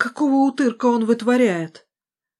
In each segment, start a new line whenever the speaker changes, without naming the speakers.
Какого утырка он вытворяет?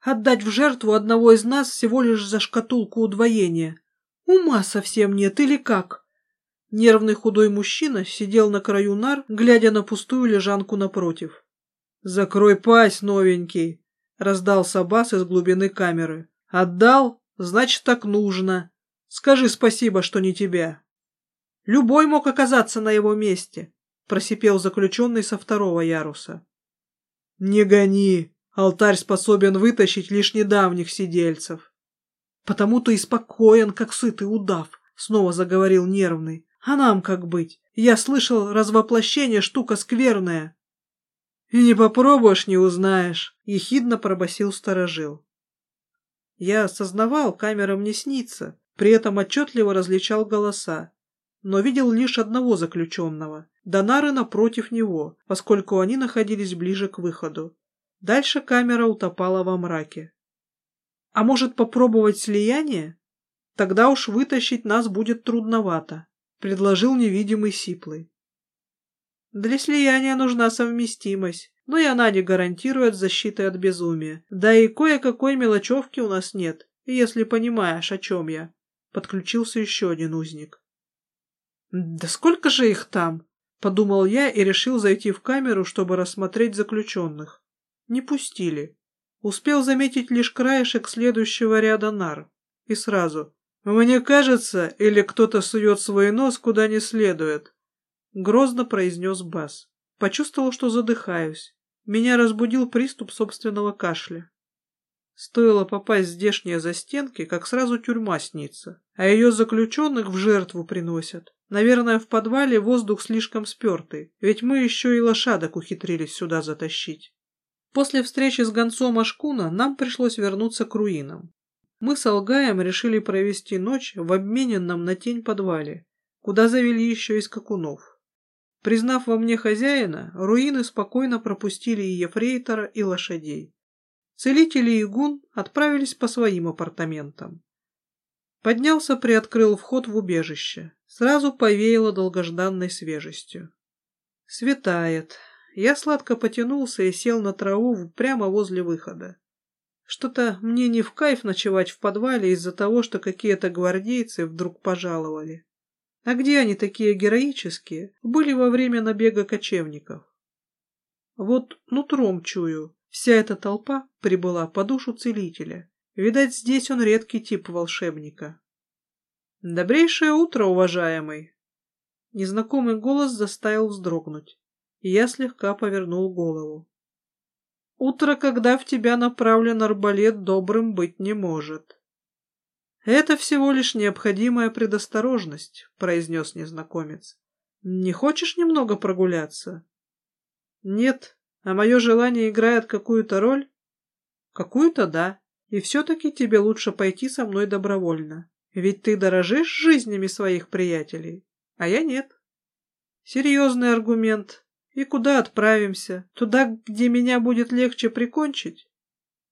Отдать в жертву одного из нас всего лишь за шкатулку удвоения. Ума совсем нет или как? Нервный худой мужчина сидел на краю нар, глядя на пустую лежанку напротив. «Закрой пасть, новенький!» — раздался бас из глубины камеры. «Отдал? Значит, так нужно. Скажи спасибо, что не тебя». «Любой мог оказаться на его месте», — просипел заключенный со второго яруса. «Не гони! Алтарь способен вытащить лишь недавних сидельцев». «Потому-то и спокоен, как сытый удав», — снова заговорил нервный. «А нам как быть? Я слышал, развоплощение штука скверная». «И не попробуешь, не узнаешь», — ехидно пробасил сторожил. Я осознавал, камера мне снится, при этом отчетливо различал голоса, но видел лишь одного заключенного, Донары напротив него, поскольку они находились ближе к выходу. Дальше камера утопала во мраке. А может попробовать слияние? Тогда уж вытащить нас будет трудновато, предложил невидимый Сиплый. Для слияния нужна совместимость, но и она не гарантирует защиты от безумия. Да и кое-какой мелочевки у нас нет, если понимаешь, о чем я. Подключился еще один узник. Да сколько же их там? Подумал я и решил зайти в камеру, чтобы рассмотреть заключенных. Не пустили. Успел заметить лишь краешек следующего ряда нар. И сразу. «Мне кажется, или кто-то сует свой нос куда не следует», — грозно произнес Бас. Почувствовал, что задыхаюсь. Меня разбудил приступ собственного кашля. Стоило попасть в здешние застенки, как сразу тюрьма снится, а ее заключенных в жертву приносят. Наверное, в подвале воздух слишком спертый, ведь мы еще и лошадок ухитрились сюда затащить. После встречи с гонцом Ашкуна нам пришлось вернуться к руинам. Мы с Алгаем решили провести ночь в обмененном на тень подвале, куда завели еще и скакунов. Признав во мне хозяина, руины спокойно пропустили и ефрейтора, и лошадей. Целители и гун отправились по своим апартаментам. Поднялся, приоткрыл вход в убежище. Сразу повеяло долгожданной свежестью. Светает. Я сладко потянулся и сел на траву прямо возле выхода. Что-то мне не в кайф ночевать в подвале из-за того, что какие-то гвардейцы вдруг пожаловали. А где они такие героические, были во время набега кочевников? Вот нутром чую, вся эта толпа прибыла по душу целителя. Видать, здесь он редкий тип волшебника. «Добрейшее утро, уважаемый!» Незнакомый голос заставил вздрогнуть, и я слегка повернул голову. «Утро, когда в тебя направлен арбалет, добрым быть не может». «Это всего лишь необходимая предосторожность», — произнес незнакомец. «Не хочешь немного прогуляться?» «Нет, а мое желание играет какую-то роль?» «Какую-то да. И все-таки тебе лучше пойти со мной добровольно. Ведь ты дорожишь жизнями своих приятелей, а я нет. Серьезный аргумент. И куда отправимся? Туда, где меня будет легче прикончить?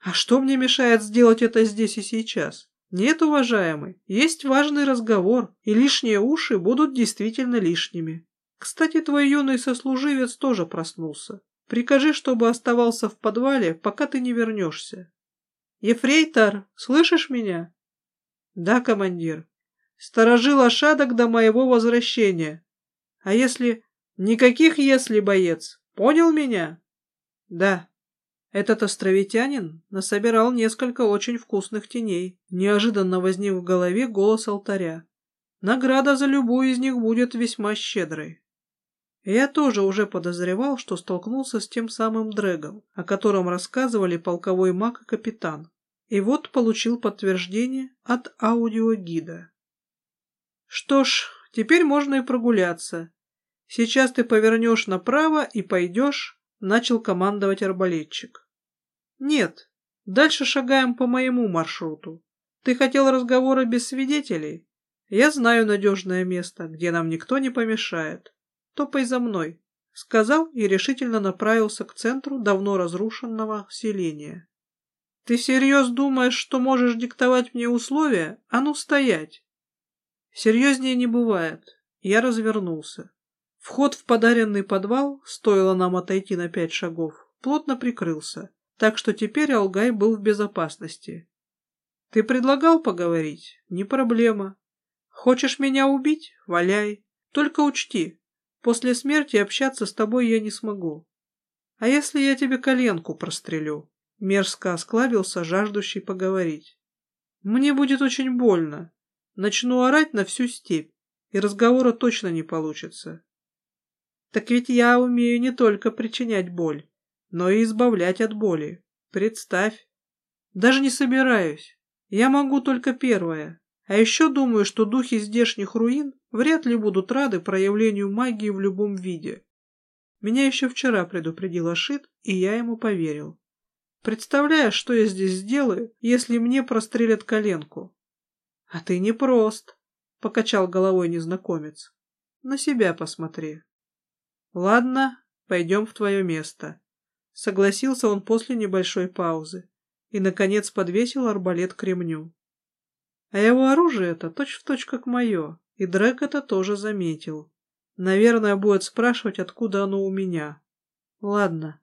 А что мне мешает сделать это здесь и сейчас? Нет, уважаемый, есть важный разговор, и лишние уши будут действительно лишними. Кстати, твой юный сослуживец тоже проснулся. Прикажи, чтобы оставался в подвале, пока ты не вернешься. «Ефрейтор, слышишь меня?» «Да, командир. Сторожи лошадок до моего возвращения. А если...» «Никаких «если», боец. Понял меня?» «Да». Этот островитянин насобирал несколько очень вкусных теней. Неожиданно возник в голове голос алтаря. Награда за любую из них будет весьма щедрой. Я тоже уже подозревал, что столкнулся с тем самым Дрэгом, о котором рассказывали полковой маг и капитан. И вот получил подтверждение от аудиогида. Что ж, теперь можно и прогуляться. Сейчас ты повернешь направо и пойдешь, начал командовать арбалетчик. Нет, дальше шагаем по моему маршруту. Ты хотел разговора без свидетелей? Я знаю надежное место, где нам никто не помешает. Топай за мной, сказал и решительно направился к центру давно разрушенного селения. Ты всерьез думаешь, что можешь диктовать мне условия? А ну стоять! Серьезнее не бывает. Я развернулся. Вход в подаренный подвал, стоило нам отойти на пять шагов, плотно прикрылся, так что теперь Алгай был в безопасности. Ты предлагал поговорить? Не проблема. Хочешь меня убить? Валяй. Только учти, после смерти общаться с тобой я не смогу. А если я тебе коленку прострелю? Мерзко осклабился, жаждущий поговорить. Мне будет очень больно. Начну орать на всю степь, и разговора точно не получится. Так ведь я умею не только причинять боль, но и избавлять от боли. Представь. Даже не собираюсь. Я могу только первое. А еще думаю, что духи здешних руин вряд ли будут рады проявлению магии в любом виде. Меня еще вчера предупредил Ашит, и я ему поверил. Представляешь, что я здесь сделаю, если мне прострелят коленку? — А ты не прост, — покачал головой незнакомец. — На себя посмотри. — Ладно, пойдем в твое место. Согласился он после небольшой паузы и, наконец, подвесил арбалет к ремню. А его оружие это точь-в-точь как мое, и Дрек это тоже заметил. Наверное, будет спрашивать, откуда оно у меня. Ладно,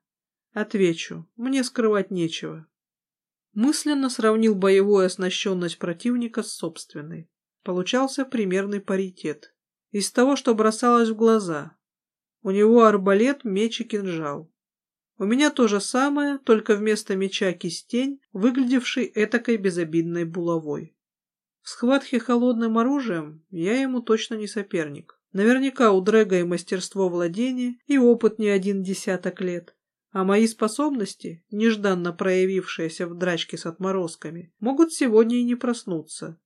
Отвечу, мне скрывать нечего. Мысленно сравнил боевую оснащенность противника с собственной. Получался примерный паритет. Из того, что бросалось в глаза. У него арбалет, меч и кинжал. У меня то же самое, только вместо меча кистень, выглядевший этакой безобидной булавой. В схватке холодным оружием я ему точно не соперник. Наверняка у Дрэга и мастерство владения, и опыт не один десяток лет. А мои способности, нежданно проявившиеся в драчке с отморозками, могут сегодня и не проснуться.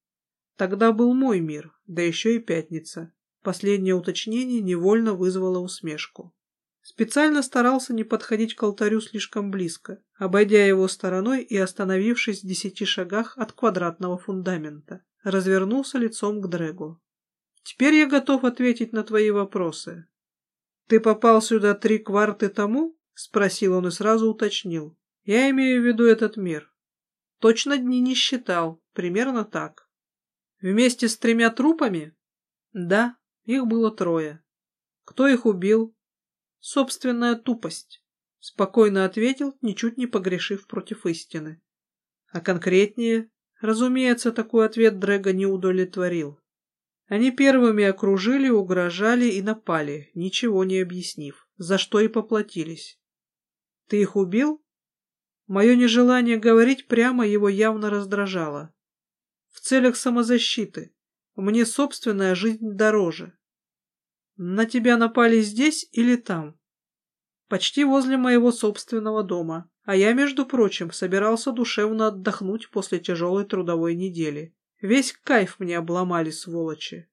Тогда был мой мир, да еще и пятница. Последнее уточнение невольно вызвало усмешку. Специально старался не подходить к алтарю слишком близко, обойдя его стороной и остановившись в десяти шагах от квадратного фундамента. Развернулся лицом к Дрэгу. «Теперь я готов ответить на твои вопросы. Ты попал сюда три кварты тому?» Спросил он и сразу уточнил. Я имею в виду этот мир. Точно дни не считал, примерно так. Вместе с тремя трупами? Да, их было трое. Кто их убил? Собственная тупость. Спокойно ответил, ничуть не погрешив против истины. А конкретнее? Разумеется, такой ответ Дрэга не удовлетворил. Они первыми окружили, угрожали и напали, ничего не объяснив, за что и поплатились. Ты их убил? Мое нежелание говорить прямо его явно раздражало. В целях самозащиты. Мне собственная жизнь дороже. На тебя напали здесь или там? Почти возле моего собственного дома. А я, между прочим, собирался душевно отдохнуть после тяжелой трудовой недели. Весь кайф мне обломали, сволочи.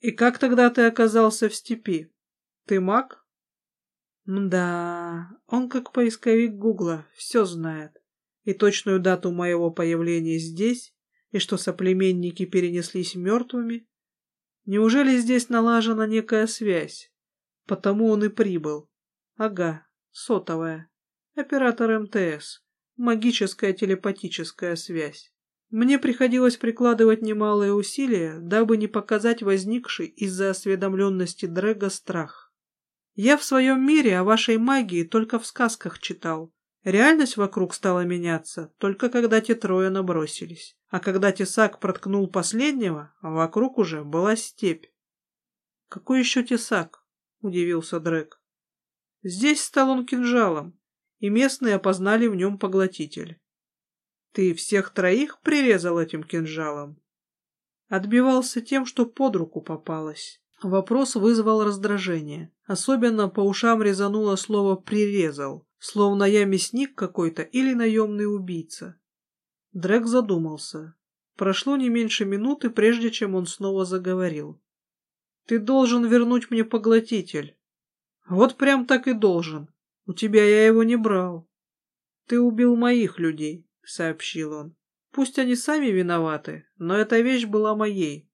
И как тогда ты оказался в степи? Ты маг? Да, он как поисковик Гугла, все знает. И точную дату моего появления здесь, и что соплеменники перенеслись мертвыми. Неужели здесь налажена некая связь? Потому он и прибыл. Ага, сотовая. Оператор МТС. Магическая телепатическая связь. Мне приходилось прикладывать немалые усилия, дабы не показать возникший из-за осведомленности Дрэга страх. Я в своем мире о вашей магии только в сказках читал. Реальность вокруг стала меняться, только когда те трое набросились. А когда тесак проткнул последнего, вокруг уже была степь. «Какой еще тесак?» — удивился Дрэк. «Здесь стал он кинжалом, и местные опознали в нем поглотитель». «Ты всех троих прирезал этим кинжалом?» Отбивался тем, что под руку попалось. Вопрос вызвал раздражение. Особенно по ушам резануло слово «прирезал», словно я мясник какой-то или наемный убийца. Дрэк задумался. Прошло не меньше минуты, прежде чем он снова заговорил. «Ты должен вернуть мне поглотитель». «Вот прям так и должен. У тебя я его не брал». «Ты убил моих людей», — сообщил он. «Пусть они сами виноваты, но эта вещь была моей.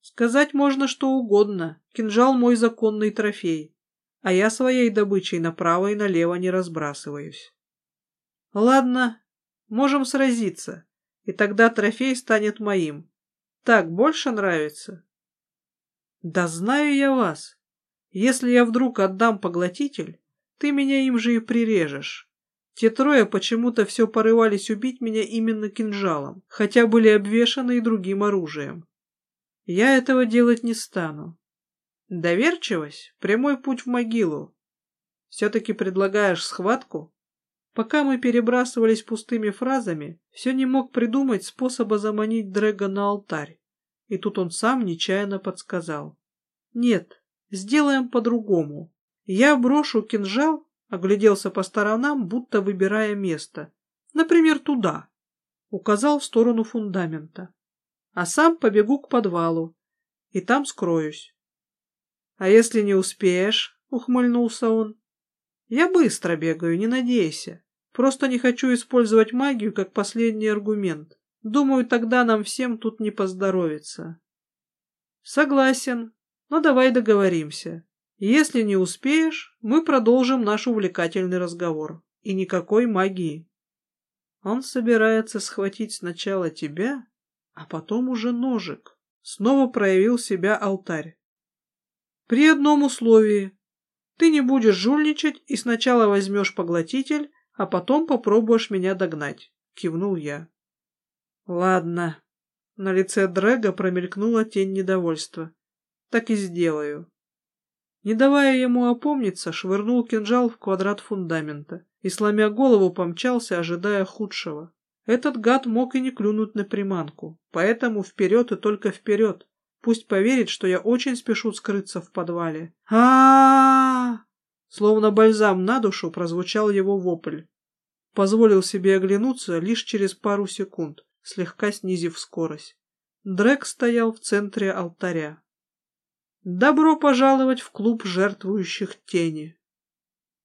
Сказать можно что угодно. Кинжал мой законный трофей. А я своей добычей направо и налево не разбрасываюсь. Ладно, можем сразиться, и тогда трофей станет моим. Так больше нравится? Да знаю я вас. Если я вдруг отдам поглотитель, Ты меня им же и прирежешь. Те трое почему-то все порывались убить меня именно кинжалом, хотя были обвешаны и другим оружием. Я этого делать не стану. Доверчивость — прямой путь в могилу. Все-таки предлагаешь схватку? Пока мы перебрасывались пустыми фразами, все не мог придумать способа заманить Дрэга на алтарь. И тут он сам нечаянно подсказал. Нет, сделаем по-другому. Я брошу кинжал, огляделся по сторонам, будто выбирая место. Например, туда. Указал в сторону фундамента. А сам побегу к подвалу. И там скроюсь. А если не успеешь, ухмыльнулся он. Я быстро бегаю, не надейся. Просто не хочу использовать магию как последний аргумент. Думаю, тогда нам всем тут не поздоровится. Согласен, но давай договоримся. Если не успеешь, мы продолжим наш увлекательный разговор. И никакой магии. Он собирается схватить сначала тебя, а потом уже ножик. Снова проявил себя алтарь. При одном условии. Ты не будешь жульничать и сначала возьмешь поглотитель, а потом попробуешь меня догнать», — кивнул я. «Ладно». На лице Дрэга промелькнула тень недовольства. «Так и сделаю». Не давая ему опомниться, швырнул кинжал в квадрат фундамента и, сломя голову, помчался, ожидая худшего. Этот гад мог и не клюнуть на приманку, поэтому вперед и только вперед. Пусть поверит, что я очень спешу скрыться в подвале. а, Словно бальзам на душу прозвучал его вопль. Позволил себе оглянуться лишь через пару секунд, слегка снизив скорость. Дрэк стоял в центре алтаря. «Добро пожаловать в клуб жертвующих тени!»